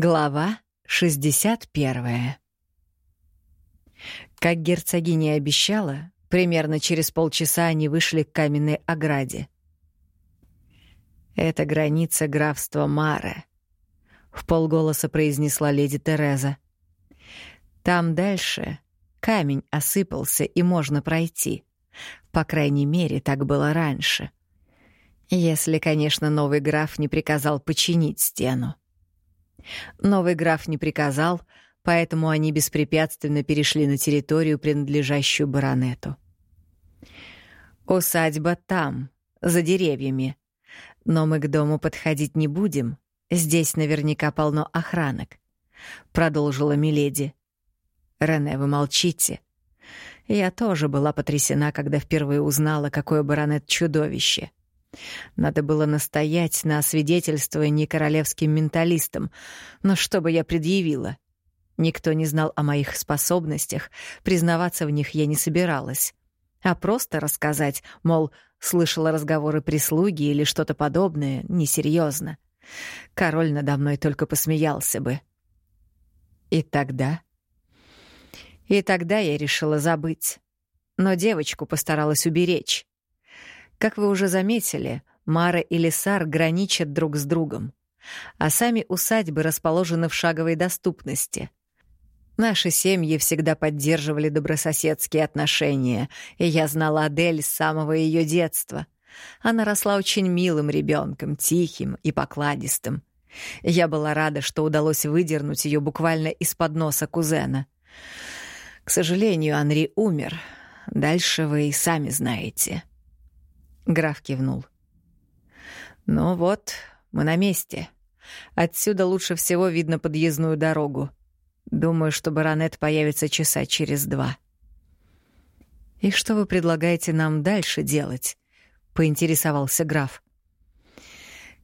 Глава 61 Как герцогиня обещала, примерно через полчаса они вышли к каменной ограде. «Это граница графства Маре», — в полголоса произнесла леди Тереза. «Там дальше камень осыпался, и можно пройти. По крайней мере, так было раньше. Если, конечно, новый граф не приказал починить стену». Новый граф не приказал, поэтому они беспрепятственно перешли на территорию, принадлежащую баронету. «Усадьба там, за деревьями. Но мы к дому подходить не будем. Здесь наверняка полно охранок», — продолжила Миледи. «Рене, вы молчите». Я тоже была потрясена, когда впервые узнала, какое баронет чудовище — надо было настоять на свидетельствовании королевским менталистам, но что бы я предъявила? Никто не знал о моих способностях, признаваться в них я не собиралась. А просто рассказать, мол, слышала разговоры прислуги или что-то подобное, несерьезно. Король надо мной только посмеялся бы. И тогда... И тогда я решила забыть. Но девочку постаралась уберечь. Как вы уже заметили, Мара и Лисар граничат друг с другом, а сами усадьбы расположены в шаговой доступности. Наши семьи всегда поддерживали добрососедские отношения, и я знала Адель с самого ее детства. Она росла очень милым ребенком, тихим и покладистым. Я была рада, что удалось выдернуть ее буквально из-под носа кузена. К сожалению, Анри умер. Дальше вы и сами знаете. Граф кивнул. «Ну вот, мы на месте. Отсюда лучше всего видно подъездную дорогу. Думаю, что баронет появится часа через два». «И что вы предлагаете нам дальше делать?» — поинтересовался граф.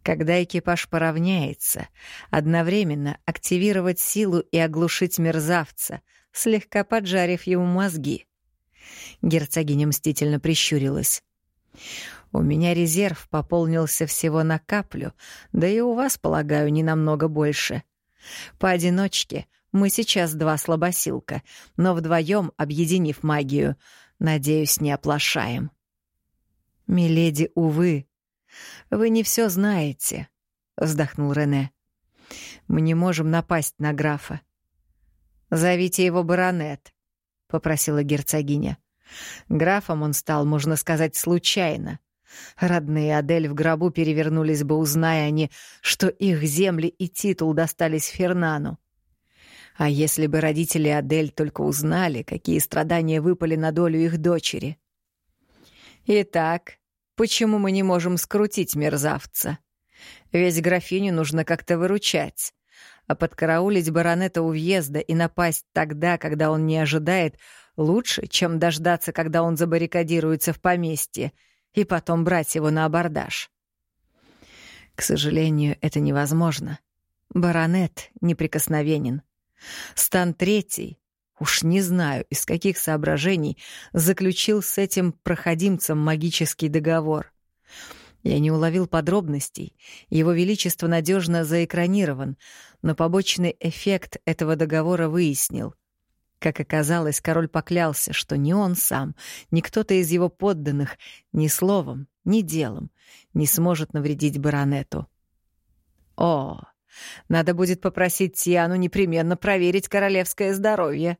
Когда экипаж поравняется, одновременно активировать силу и оглушить мерзавца, слегка поджарив ему мозги. Герцогиня мстительно прищурилась. У меня резерв пополнился всего на каплю, да и у вас, полагаю, не намного больше. Поодиночке мы сейчас два слабосилка, но вдвоем, объединив магию, надеюсь, не оплошаем. Миледи, увы, вы не все знаете, вздохнул Рене. Мы не можем напасть на графа. Зовите его баронет, попросила герцогиня. Графом он стал, можно сказать, случайно. Родные Адель в гробу перевернулись бы, узная они, что их земли и титул достались Фернану. А если бы родители Адель только узнали, какие страдания выпали на долю их дочери? Итак, почему мы не можем скрутить мерзавца? Ведь графиню нужно как-то выручать. А подкараулить баронета у въезда и напасть тогда, когда он не ожидает, лучше, чем дождаться, когда он забаррикадируется в поместье — и потом брать его на абордаж. К сожалению, это невозможно. Баронет неприкосновенен. Стан Третий, уж не знаю, из каких соображений, заключил с этим проходимцем магический договор. Я не уловил подробностей, его величество надежно заэкранирован, но побочный эффект этого договора выяснил — как оказалось, король поклялся, что ни он сам, ни кто-то из его подданных ни словом, ни делом не сможет навредить баронету. О, надо будет попросить Тиану непременно проверить королевское здоровье.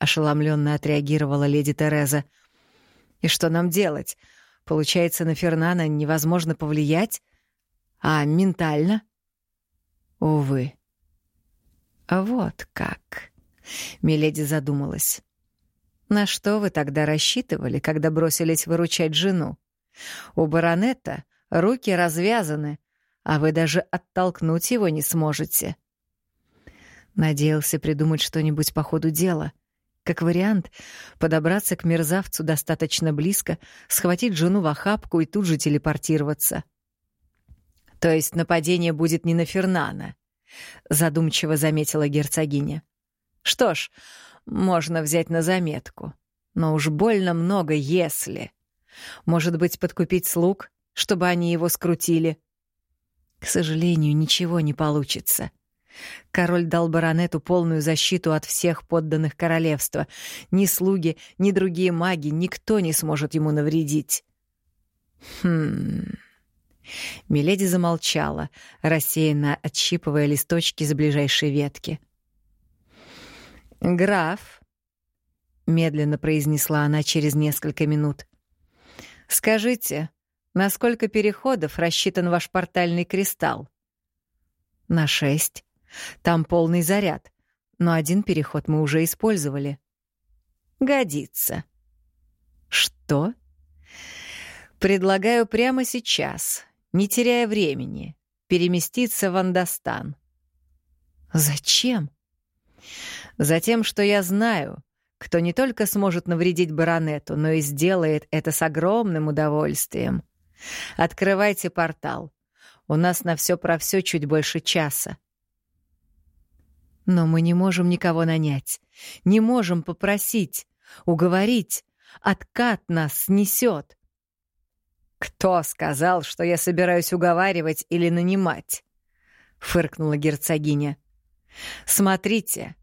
Ошеломленно отреагировала леди Тереза. И что нам делать? Получается, на Фернана невозможно повлиять? А ментально? Увы. Вот как. Миледи задумалась. «На что вы тогда рассчитывали, когда бросились выручать жену? У баронета руки развязаны, а вы даже оттолкнуть его не сможете». Надеялся придумать что-нибудь по ходу дела. Как вариант, подобраться к мерзавцу достаточно близко, схватить жену в охапку и тут же телепортироваться. «То есть нападение будет не на Фернана», — задумчиво заметила герцогиня. Что ж, можно взять на заметку. Но уж больно много «если». Может быть, подкупить слуг, чтобы они его скрутили? К сожалению, ничего не получится. Король дал баронету полную защиту от всех подданных королевства. Ни слуги, ни другие маги, никто не сможет ему навредить. Хм... Миледи замолчала, рассеянно отщипывая листочки с ближайшей ветки. «Граф», — медленно произнесла она через несколько минут, — «скажите, на сколько переходов рассчитан ваш портальный кристалл?» «На шесть. Там полный заряд, но один переход мы уже использовали». «Годится». «Что?» «Предлагаю прямо сейчас, не теряя времени, переместиться в Андастан». «Зачем?» «Затем, что я знаю, кто не только сможет навредить баронету, но и сделает это с огромным удовольствием. Открывайте портал. У нас на все про все чуть больше часа. Но мы не можем никого нанять, не можем попросить, уговорить. Откат нас снесет. «Кто сказал, что я собираюсь уговаривать или нанимать?» — фыркнула герцогиня. «Смотрите,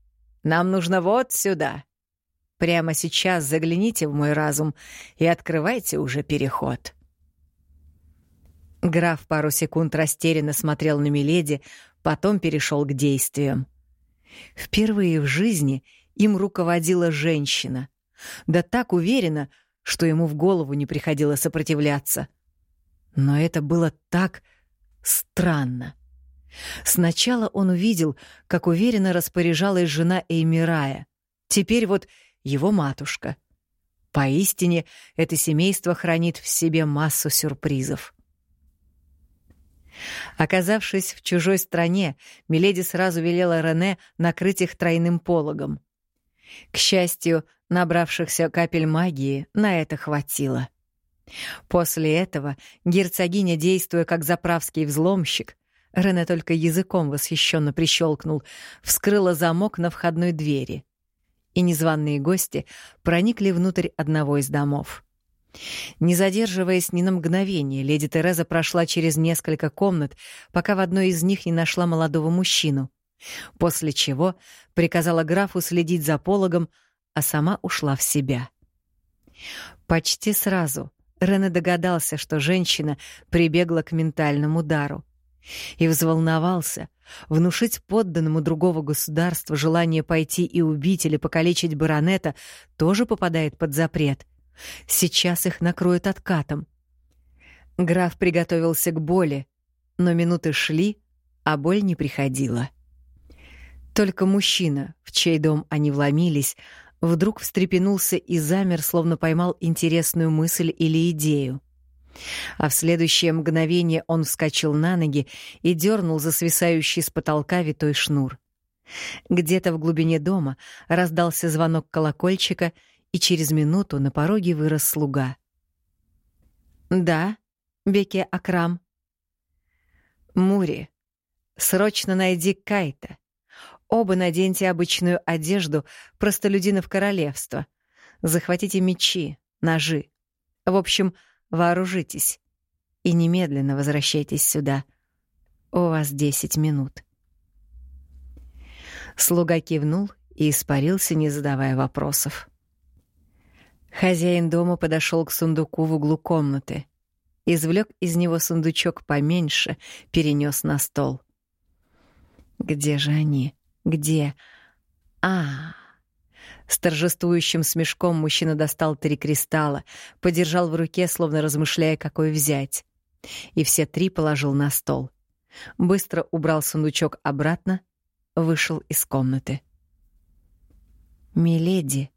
нам нужно вот сюда. Прямо сейчас загляните в мой разум и открывайте уже переход». Граф пару секунд растерянно смотрел на Миледи, потом перешел к действиям. Впервые в жизни им руководила женщина. Да так уверенно, что ему в голову не приходило сопротивляться. Но это было так странно. Сначала он увидел, как уверенно распоряжалась жена Эймирая. Теперь вот его матушка. Поистине, это семейство хранит в себе массу сюрпризов. Оказавшись в чужой стране, Миледи сразу велела Рене накрыть их тройным пологом. К счастью, набравшихся капель магии на это хватило. После этого герцогиня, действуя как заправский взломщик, Рене только языком восхищенно прищелкнул, вскрыла замок на входной двери. И незваные гости проникли внутрь одного из домов. Не задерживаясь ни на мгновение, леди Тереза прошла через несколько комнат, пока в одной из них не нашла молодого мужчину, после чего приказала графу следить за пологом, а сама ушла в себя. Почти сразу Рене догадался, что женщина прибегла к ментальному удару. И взволновался. Внушить подданному другого государства желание пойти и убить или покалечить баронета тоже попадает под запрет — Сейчас их накроет откатом. Граф приготовился к боли, но минуты шли, а боль не приходила. Только мужчина, в чей дом они вломились, вдруг встрепенулся и замер, словно поймал интересную мысль или идею. А в следующее мгновение он вскочил на ноги и дернул за свисающий с потолка витой шнур. Где-то в глубине дома раздался звонок колокольчика, и через минуту на пороге вырос слуга. «Да, Беке Акрам». «Мури, срочно найди Кайта. Оба наденьте обычную одежду простолюдинов королевства. Захватите мечи, ножи. В общем, вооружитесь. И немедленно возвращайтесь сюда. У вас десять минут». Слуга кивнул и испарился, не задавая вопросов. Хозяин дома подошел к сундуку в углу комнаты. Извлек из него сундучок поменьше, перенес на стол. «Где же они? Где? а, С торжествующим смешком мужчина достал три кристалла, подержал в руке, словно размышляя, какой взять. И все три положил на стол. Быстро убрал сундучок обратно, вышел из комнаты. «Миледи»,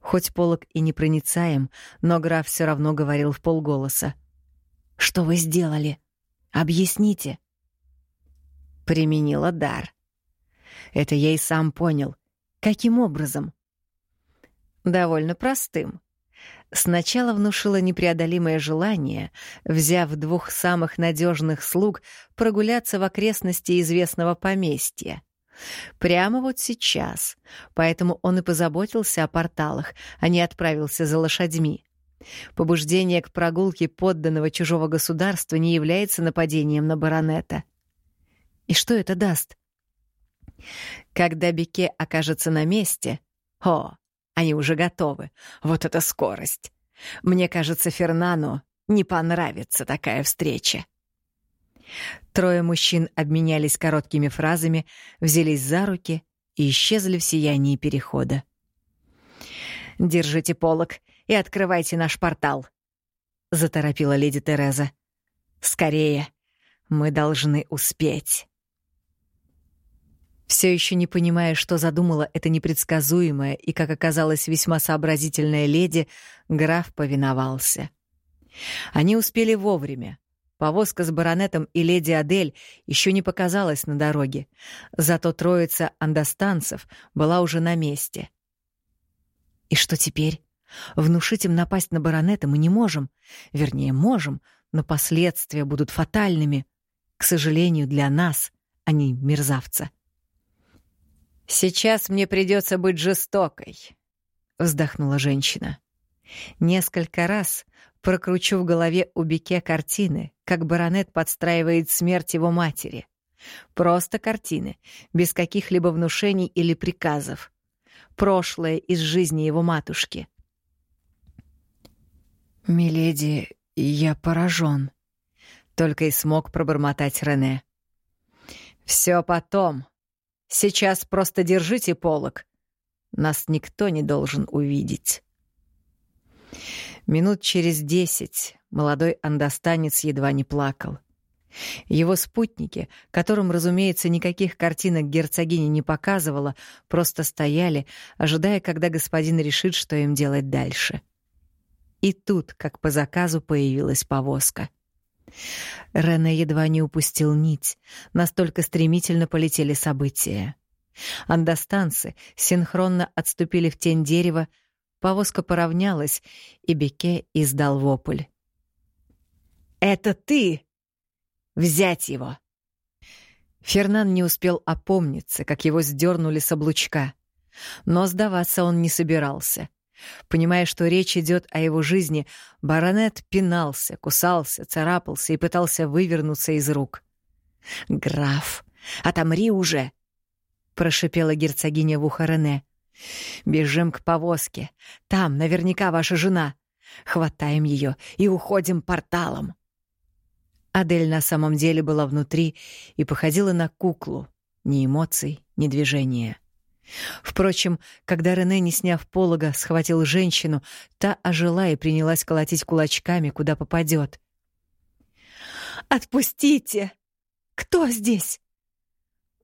Хоть полог и непроницаем, но граф все равно говорил в полголоса. «Что вы сделали? Объясните». Применила дар. Это я и сам понял. Каким образом? Довольно простым. Сначала внушила непреодолимое желание, взяв двух самых надежных слуг, прогуляться в окрестности известного поместья. Прямо вот сейчас. Поэтому он и позаботился о порталах, а не отправился за лошадьми. Побуждение к прогулке подданного чужого государства не является нападением на баронета. И что это даст? Когда Бике окажется на месте... О, они уже готовы. Вот это скорость. Мне кажется, Фернану не понравится такая встреча. Трое мужчин обменялись короткими фразами, взялись за руки и исчезли в сиянии перехода. «Держите полок и открывайте наш портал», — заторопила леди Тереза. «Скорее, мы должны успеть». Все еще не понимая, что задумала эта непредсказуемая и, как оказалось, весьма сообразительная леди, граф повиновался. Они успели вовремя. Повозка с баронетом и леди Адель еще не показалась на дороге, зато троица андостанцев была уже на месте. И что теперь? Внушить им напасть на баронета мы не можем. Вернее, можем, но последствия будут фатальными. К сожалению, для нас, они мерзавца. «Сейчас мне придется быть жестокой», — вздохнула женщина. Несколько раз прокручу в голове у Бике картины, как баронет подстраивает смерть его матери. Просто картины, без каких-либо внушений или приказов. Прошлое из жизни его матушки. «Миледи, я поражен», — только и смог пробормотать Рене. «Все потом. Сейчас просто держите полок. Нас никто не должен увидеть». Минут через десять молодой андостанец едва не плакал. Его спутники, которым, разумеется, никаких картинок герцогиня не показывала, просто стояли, ожидая, когда господин решит, что им делать дальше. И тут, как по заказу, появилась повозка. Рене едва не упустил нить, настолько стремительно полетели события. Андостанцы синхронно отступили в тень дерева, Повозка поравнялась, и Беке издал вопль. «Это ты! Взять его!» Фернан не успел опомниться, как его сдернули с облучка. Но сдаваться он не собирался. Понимая, что речь идет о его жизни, баронет пинался, кусался, царапался и пытался вывернуться из рук. «Граф, отомри уже!» — прошипела герцогиня в ухо Рене. Бежим к повозке. Там наверняка ваша жена. Хватаем ее и уходим порталом. Адель на самом деле была внутри и походила на куклу. Ни эмоций, ни движения. Впрочем, когда Рене, не сняв полога, схватил женщину, та ожила и принялась колотить кулачками, куда попадет. «Отпустите! Кто здесь?»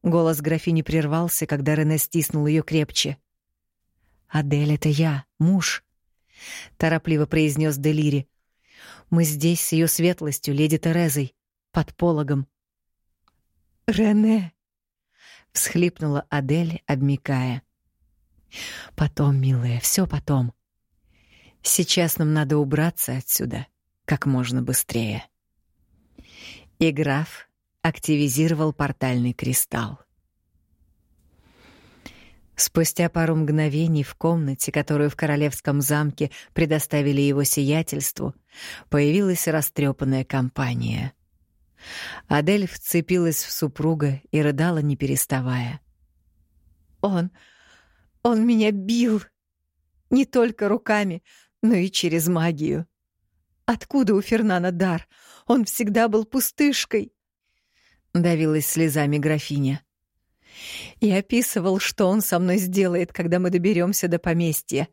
Голос графини прервался, когда Рене стиснул ее крепче. «Адель, это я, муж», — торопливо произнес Делири. «Мы здесь с ее светлостью, леди Терезой, под пологом». «Рене!» — всхлипнула Адель, обмикая. «Потом, милая, все потом. Сейчас нам надо убраться отсюда как можно быстрее». И граф активизировал портальный кристалл. Спустя пару мгновений в комнате, которую в королевском замке предоставили его сиятельству, появилась растрепанная компания. Адель вцепилась в супруга и рыдала, не переставая. «Он... он меня бил! Не только руками, но и через магию. Откуда у Фернана дар? Он всегда был пустышкой!» Давилась слезами графиня и описывал, что он со мной сделает, когда мы доберемся до поместья.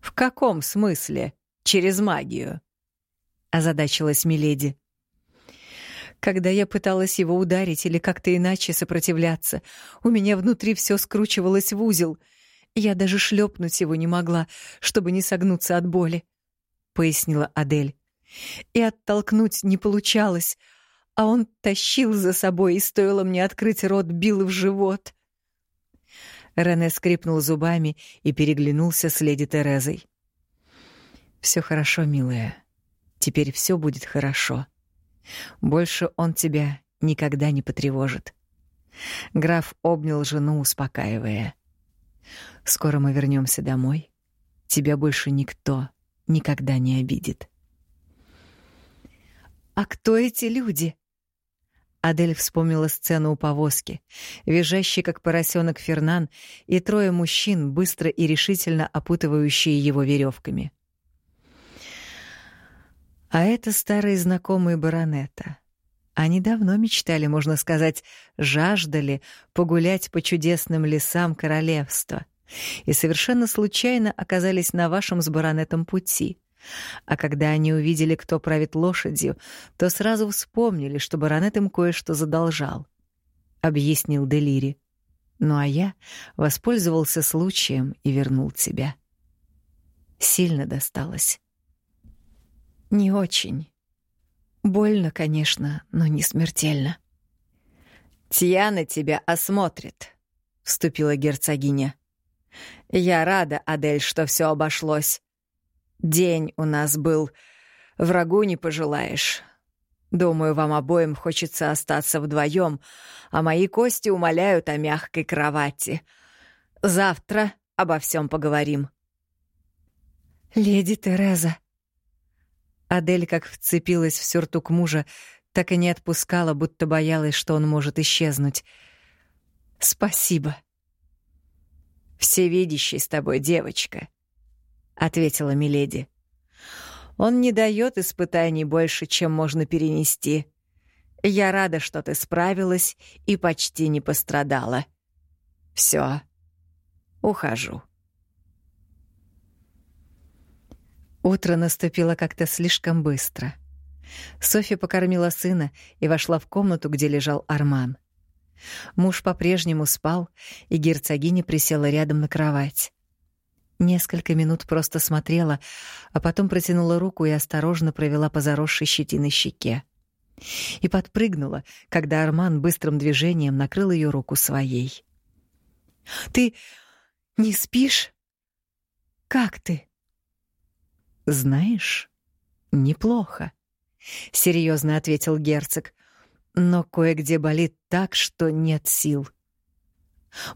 «В каком смысле? Через магию?» — озадачилась Миледи. Когда я пыталась его ударить или как-то иначе сопротивляться, у меня внутри все скручивалось в узел. Я даже шлепнуть его не могла, чтобы не согнуться от боли, — пояснила Адель. И оттолкнуть не получалось — а он тащил за собой, и стоило мне открыть рот, бил в живот. Рене скрипнул зубами и переглянулся с леди Терезой. «Все хорошо, милая. Теперь все будет хорошо. Больше он тебя никогда не потревожит». Граф обнял жену, успокаивая. «Скоро мы вернемся домой. Тебя больше никто никогда не обидит». «А кто эти люди?» Адель вспомнила сцену у повозки, визжащий, как поросенок Фернан, и трое мужчин, быстро и решительно опутывающие его веревками. А это старые знакомые баронета. Они давно мечтали, можно сказать, жаждали погулять по чудесным лесам королевства и совершенно случайно оказались на вашем с баронетом пути. А когда они увидели, кто правит лошадью, то сразу вспомнили, что баронет им кое-что задолжал, — объяснил Делири. Ну а я воспользовался случаем и вернул тебя. Сильно досталось. Не очень. Больно, конечно, но не смертельно. «Тьяна тебя осмотрит», — вступила герцогиня. «Я рада, Адель, что все обошлось. День у нас был. Врагу не пожелаешь. Думаю, вам обоим хочется остаться вдвоем, а мои кости умоляют о мягкой кровати. Завтра обо всем поговорим». «Леди Тереза», Адель как вцепилась в сюртук мужа, так и не отпускала, будто боялась, что он может исчезнуть. «Спасибо». «Всевидящий с тобой, девочка», — ответила Миледи. «Он не дает испытаний больше, чем можно перенести. Я рада, что ты справилась и почти не пострадала. Все, ухожу». Утро наступило как-то слишком быстро. Софья покормила сына и вошла в комнату, где лежал Арман. Муж по-прежнему спал, и герцогиня присела рядом на кровать. Несколько минут просто смотрела, а потом протянула руку и осторожно провела по заросшей щетиной щеке. И подпрыгнула, когда Арман быстрым движением накрыл ее руку своей. «Ты не спишь? Как ты?» «Знаешь, неплохо», — серьезно ответил герцог. «Но кое-где болит так, что нет сил».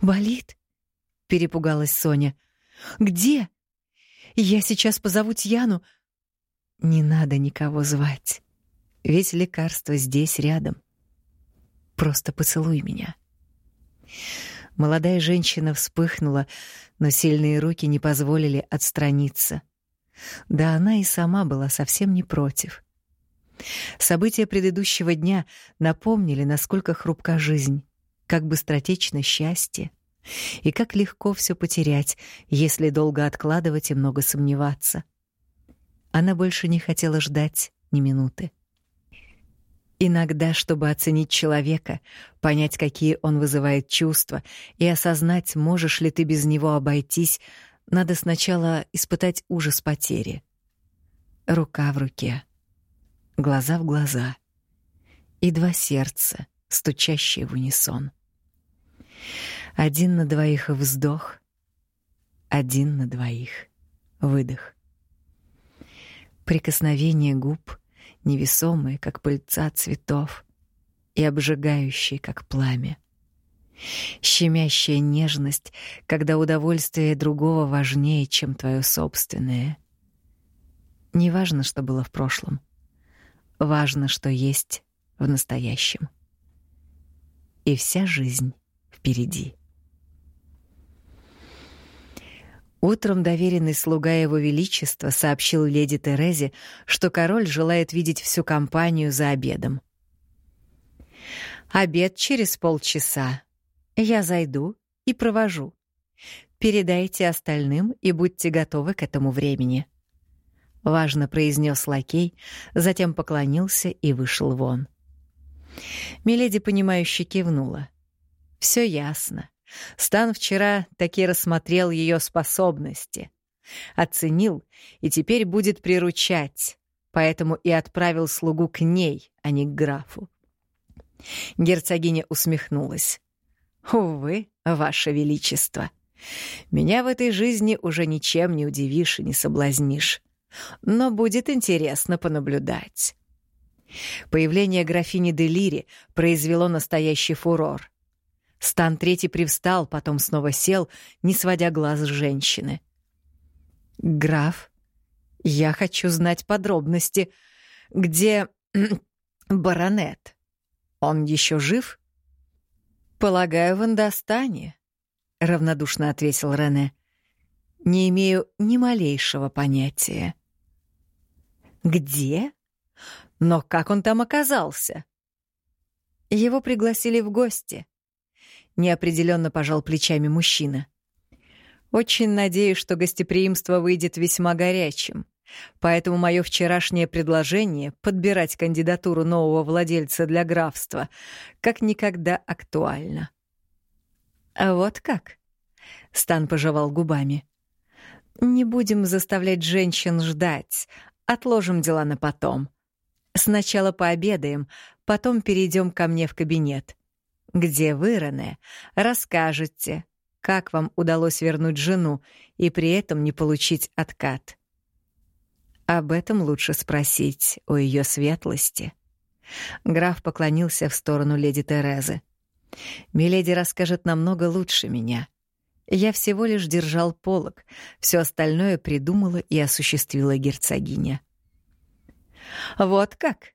«Болит?» — перепугалась Соня. «Где? Я сейчас позову Тьяну». «Не надо никого звать, ведь лекарство здесь рядом. Просто поцелуй меня». Молодая женщина вспыхнула, но сильные руки не позволили отстраниться. Да она и сама была совсем не против. События предыдущего дня напомнили, насколько хрупка жизнь, как быстротечно счастье, и как легко все потерять, если долго откладывать и много сомневаться. Она больше не хотела ждать ни минуты. Иногда, чтобы оценить человека, понять, какие он вызывает чувства, и осознать, можешь ли ты без него обойтись, надо сначала испытать ужас потери. Рука в руке, глаза в глаза и два сердца, стучащие в унисон. Один на двоих вздох, один на двоих выдох. Прикосновение губ, невесомые, как пыльца цветов, и обжигающие, как пламя. Щемящая нежность, когда удовольствие другого важнее, чем твое собственное. Не важно, что было в прошлом. Важно, что есть в настоящем. И вся жизнь впереди. Утром доверенный слуга его величества сообщил леди Терезе, что король желает видеть всю компанию за обедом. «Обед через полчаса», я зайду и провожу. Передайте остальным и будьте готовы к этому времени. Важно произнес лакей, затем поклонился и вышел вон. Миледи, понимающе кивнула. Все ясно. Стан вчера таки рассмотрел ее способности. Оценил и теперь будет приручать, поэтому и отправил слугу к ней, а не к графу. Герцогиня усмехнулась. Увы, ваше величество. Меня в этой жизни уже ничем не удивишь и не соблазнишь. Но будет интересно понаблюдать. Появление графини Делири произвело настоящий фурор. Стан Третий привстал, потом снова сел, не сводя глаз с женщины. «Граф, я хочу знать подробности. Где баронет?» Он еще жив? Полагаю, в Андостане, равнодушно ответил Рене. Не имею ни малейшего понятия. Где? Но как он там оказался? Его пригласили в гости. Неопределенно пожал плечами мужчина. Очень надеюсь, что гостеприимство выйдет весьма горячим. Поэтому мое вчерашнее предложение подбирать кандидатуру нового владельца для графства как никогда актуально. А вот как? Стан пожевал губами. Не будем заставлять женщин ждать. Отложим дела на потом. Сначала пообедаем, потом перейдем ко мне в кабинет. Где вы, Рене, расскажете, как вам удалось вернуть жену и при этом не получить откат. Об этом лучше спросить у ее светлости. Граф поклонился в сторону леди Терезы. Миледи расскажет намного лучше меня. Я всего лишь держал полог, все остальное придумала и осуществила герцогиня. Вот как?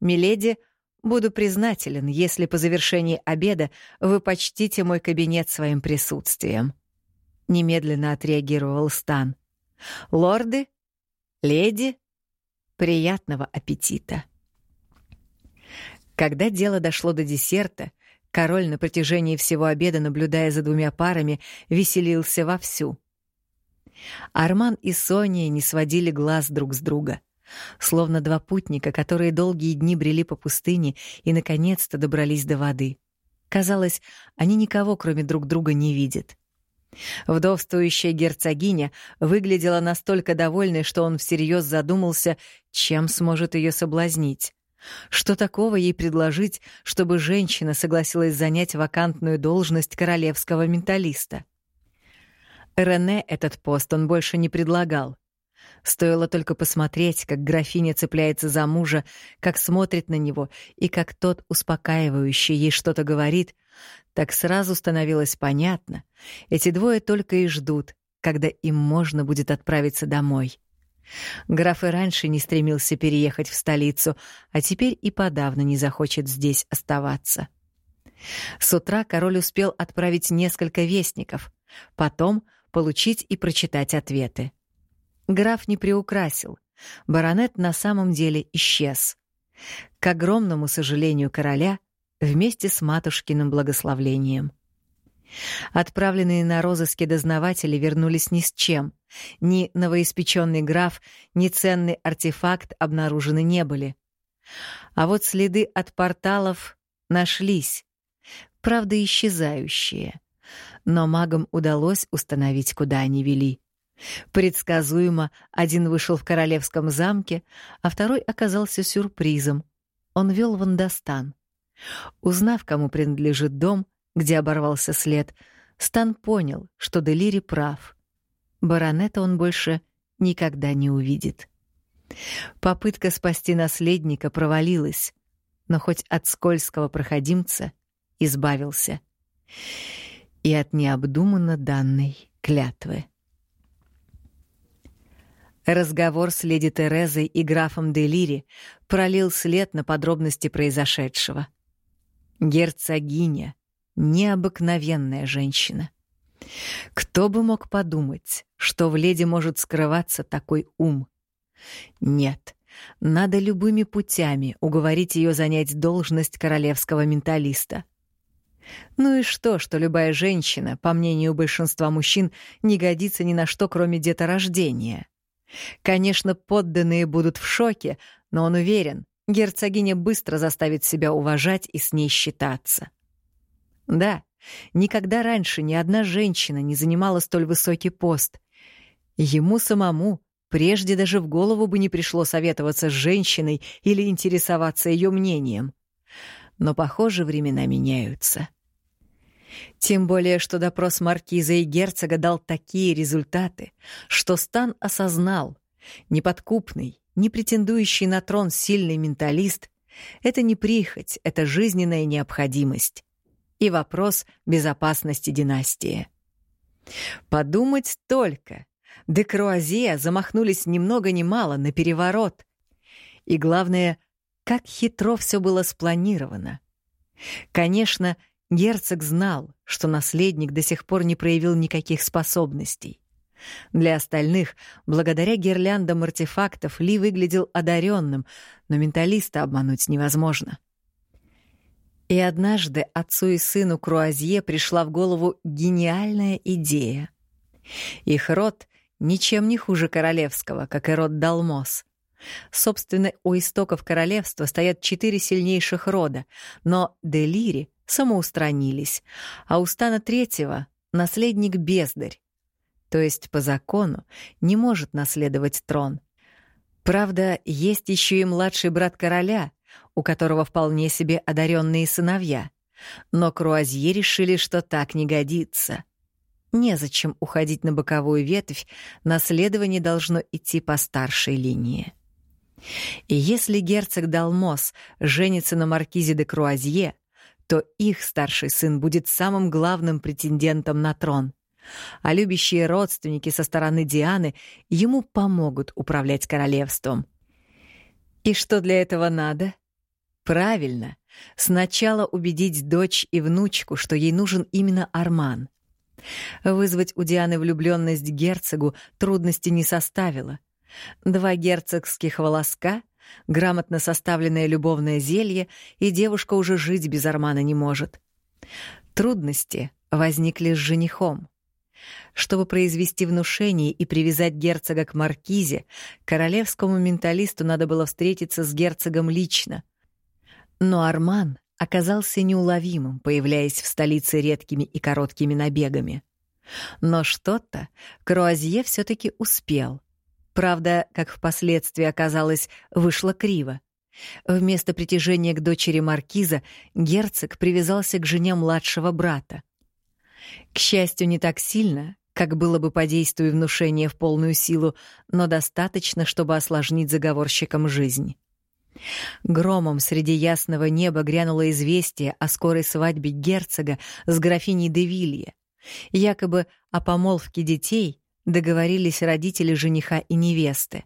Миледи, буду признателен, если по завершении обеда вы почтите мой кабинет своим присутствием. Немедленно отреагировал Стан. Лорды, леди, приятного аппетита. Когда дело дошло до десерта, король на протяжении всего обеда, наблюдая за двумя парами, веселился вовсю. Арман и Соня не сводили глаз друг с друга, словно два путника, которые долгие дни брели по пустыне и наконец-то добрались до воды. Казалось, они никого, кроме друг друга, не видят. Вдовствующая герцогиня выглядела настолько довольной, что он всерьез задумался, чем сможет ее соблазнить. Что такого ей предложить, чтобы женщина согласилась занять вакантную должность королевского менталиста? Рене этот пост он больше не предлагал. Стоило только посмотреть, как графиня цепляется за мужа, как смотрит на него и как тот успокаивающе ей что-то говорит, так сразу становилось понятно. Эти двое только и ждут, когда им можно будет отправиться домой. Граф и раньше не стремился переехать в столицу, а теперь и подавно не захочет здесь оставаться. С утра король успел отправить несколько вестников, потом получить и прочитать ответы. Граф не приукрасил. Баронет на самом деле исчез. К огромному сожалению короля, вместе с матушкиным благословлением. Отправленные на розыски дознаватели вернулись ни с чем. Ни новоиспеченный граф, ни ценный артефакт обнаружены не были. А вот следы от порталов нашлись, правда, исчезающие. Но магам удалось установить, куда они вели. Предсказуемо, один вышел в королевском замке, а второй оказался сюрпризом. Он вел в Андостан. Узнав, кому принадлежит дом, где оборвался след, Стан понял, что Делири прав. Баронета он больше никогда не увидит. Попытка спасти наследника провалилась, но хоть от скользкого проходимца избавился. И от необдуманно данной клятвы. Разговор с леди Терезой и графом Делири пролил след на подробности произошедшего. Герцогиня — необыкновенная женщина. Кто бы мог подумать, что в леди может скрываться такой ум? Нет, надо любыми путями уговорить ее занять должность королевского менталиста. Ну и что, что любая женщина, по мнению большинства мужчин, не годится ни на что, кроме деторождения? Конечно, подданные будут в шоке, но он уверен, герцогиня быстро заставит себя уважать и с ней считаться. Да, никогда раньше ни одна женщина не занимала столь высокий пост. Ему самому прежде даже в голову бы не пришло советоваться с женщиной или интересоваться ее мнением. Но, похоже, времена меняются. Тем более, что допрос маркиза и герцога дал такие результаты, что Стан осознал, неподкупный, не претендующий на трон сильный менталист — это не прихоть, это жизненная необходимость. И вопрос безопасности династии. Подумать только. Де Круазье замахнулись ни много ни мало на переворот. И главное, Как хитро все было спланировано. Конечно, герцог знал, что наследник до сих пор не проявил никаких способностей. Для остальных, благодаря гирляндам артефактов, Ли выглядел одаренным, но менталиста обмануть невозможно. И однажды отцу и сыну Круазье пришла в голову гениальная идея. Их род ничем не хуже королевского, как и род Далмос. Собственно, у истоков королевства стоят четыре сильнейших рода, но Делири самоустранились, а у стана третьего — наследник Бездарь, то есть по закону не может наследовать трон. Правда, есть еще и младший брат короля, у которого вполне себе одаренные сыновья. Но Круазье решили, что так не годится. Незачем уходить на боковую ветвь, наследование должно идти по старшей линии. И если герцог Далмос женится на маркизе де Круазье, то их старший сын будет самым главным претендентом на трон а любящие родственники со стороны Дианы ему помогут управлять королевством. И что для этого надо? Правильно, сначала убедить дочь и внучку, что ей нужен именно Арман. Вызвать у Дианы влюбленность герцогу трудности не составило. Два герцогских волоска, грамотно составленное любовное зелье, и девушка уже жить без Армана не может. Трудности возникли с женихом. Чтобы произвести внушение и привязать герцога к маркизе, королевскому менталисту надо было встретиться с герцогом лично. Но Арман оказался неуловимым, появляясь в столице редкими и короткими набегами. Но что-то Круазье все таки успел. Правда, как впоследствии оказалось, вышло криво. Вместо притяжения к дочери маркиза герцог привязался к жене младшего брата. К счастью, не так сильно, как было бы по действию внушения в полную силу, но достаточно, чтобы осложнить заговорщикам жизнь. Громом среди ясного неба грянуло известие о скорой свадьбе герцога с графиней де Вилье. Якобы о помолвке детей договорились родители жениха и невесты.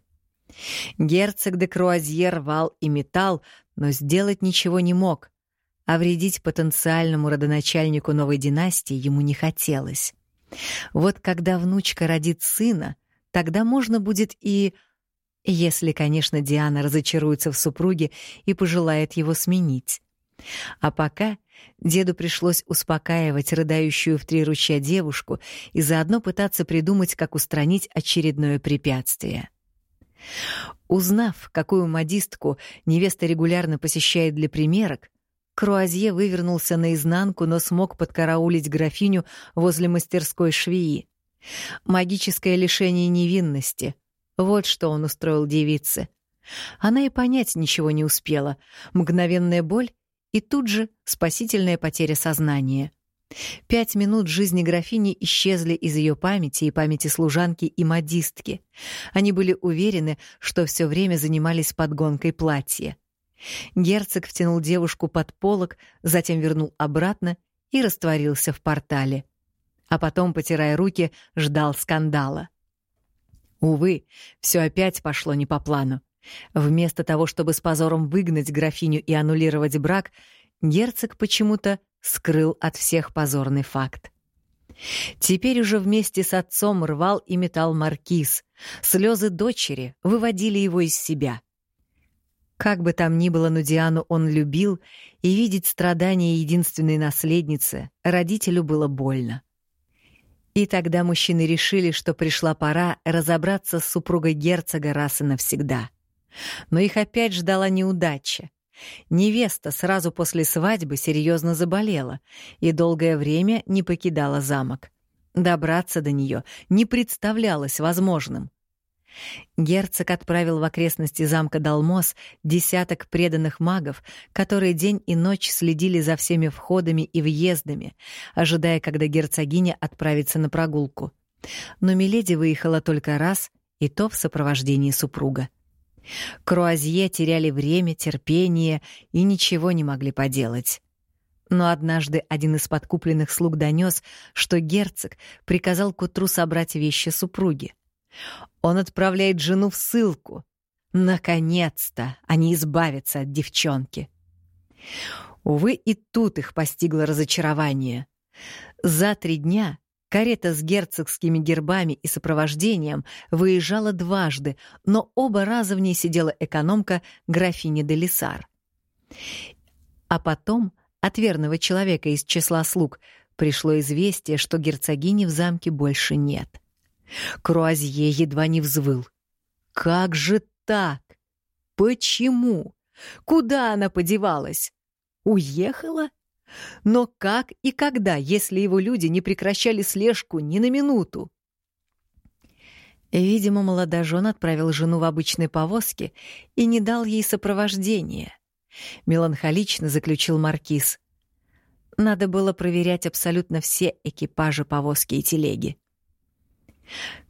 Герцог де Круазье рвал и металл, но сделать ничего не мог, а вредить потенциальному родоначальнику новой династии ему не хотелось. Вот когда внучка родит сына, тогда можно будет и... Если, конечно, Диана разочаруется в супруге и пожелает его сменить. А пока деду пришлось успокаивать рыдающую в три ручья девушку и заодно пытаться придумать, как устранить очередное препятствие. Узнав, какую модистку невеста регулярно посещает для примерок, Круазье вывернулся наизнанку, но смог подкараулить графиню возле мастерской швеи. Магическое лишение невинности. Вот что он устроил девице. Она и понять ничего не успела. Мгновенная боль и тут же спасительная потеря сознания. Пять минут жизни графини исчезли из ее памяти и памяти служанки и модистки. Они были уверены, что все время занимались подгонкой платья. Герцог втянул девушку под полог, затем вернул обратно и растворился в портале. А потом, потирая руки, ждал скандала. Увы, все опять пошло не по плану. Вместо того, чтобы с позором выгнать графиню и аннулировать брак, герцог почему-то скрыл от всех позорный факт. Теперь уже вместе с отцом рвал и метал маркиз. Слезы дочери выводили его из себя — как бы там ни было, но Диану он любил, и видеть страдания единственной наследницы родителю было больно. И тогда мужчины решили, что пришла пора разобраться с супругой герцога раз и навсегда. Но их опять ждала неудача. Невеста сразу после свадьбы серьезно заболела и долгое время не покидала замок. Добраться до нее не представлялось возможным. Герцог отправил в окрестности замка Далмос десяток преданных магов, которые день и ночь следили за всеми входами и въездами, ожидая, когда герцогиня отправится на прогулку. Но Миледи выехала только раз, и то в сопровождении супруга. Круазье теряли время, терпение и ничего не могли поделать. Но однажды один из подкупленных слуг донес, что герцог приказал к утру собрать вещи супруги. Он отправляет жену в ссылку. Наконец-то они избавятся от девчонки. Увы, и тут их постигло разочарование. За три дня карета с герцогскими гербами и сопровождением выезжала дважды, но оба раза в ней сидела экономка графини де Лисар. А потом от верного человека из числа слуг пришло известие, что герцогини в замке больше нет. Круазье едва не взвыл. «Как же так? Почему? Куда она подевалась? Уехала? Но как и когда, если его люди не прекращали слежку ни на минуту? Видимо, молодожен отправил жену в обычной повозке и не дал ей сопровождения. Меланхолично заключил маркиз. Надо было проверять абсолютно все экипажи повозки и телеги.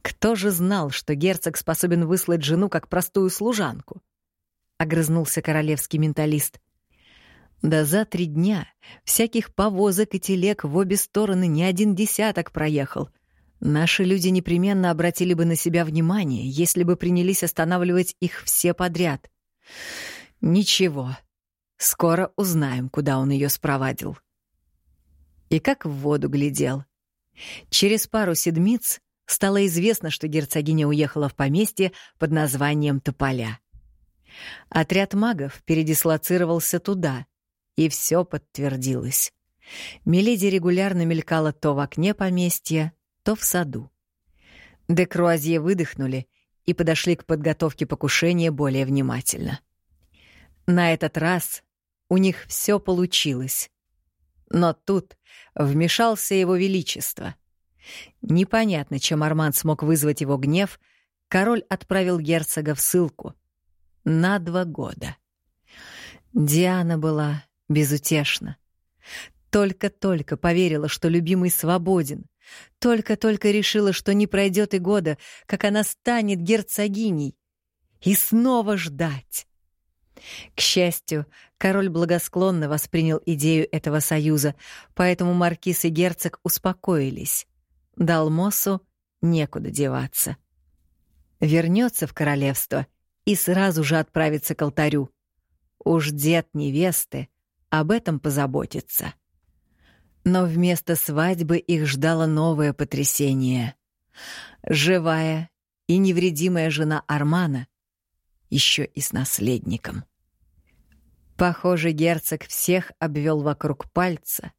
Кто же знал, что герцог способен выслать жену как простую служанку? Огрызнулся королевский менталист. Да за три дня всяких повозок и телег в обе стороны не один десяток проехал. Наши люди непременно обратили бы на себя внимание, если бы принялись останавливать их все подряд. Ничего, скоро узнаем, куда он ее спровадил. И как в воду глядел. Через пару седмиц стало известно, что герцогиня уехала в поместье под названием Тополя. Отряд магов передислоцировался туда — и все подтвердилось. Миледи регулярно мелькала то в окне поместья, то в саду. Де Круазье выдохнули и подошли к подготовке покушения более внимательно. На этот раз у них все получилось. Но тут вмешался его величество. Непонятно, чем Арман смог вызвать его гнев, король отправил герцога в ссылку. На два года. Диана была безутешно. Только-только поверила, что любимый свободен. Только-только решила, что не пройдет и года, как она станет герцогиней. И снова ждать. К счастью, король благосклонно воспринял идею этого союза, поэтому маркиз и герцог успокоились. Далмосу некуда деваться. Вернется в королевство и сразу же отправится к алтарю. Уж дед невесты об этом позаботиться. Но вместо свадьбы их ждало новое потрясение. Живая и невредимая жена Армана, еще и с наследником. Похоже, герцог всех обвел вокруг пальца,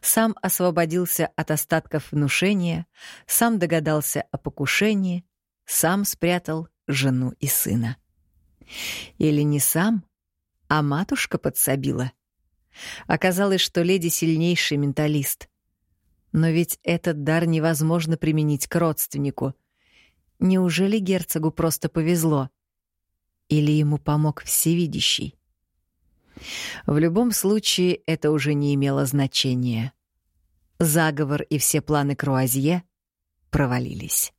сам освободился от остатков внушения, сам догадался о покушении, сам спрятал жену и сына. Или не сам, а матушка подсобила — Оказалось, что леди сильнейший менталист. Но ведь этот дар невозможно применить к родственнику. Неужели герцогу просто повезло? Или ему помог всевидящий? В любом случае, это уже не имело значения. Заговор и все планы Круазье провалились.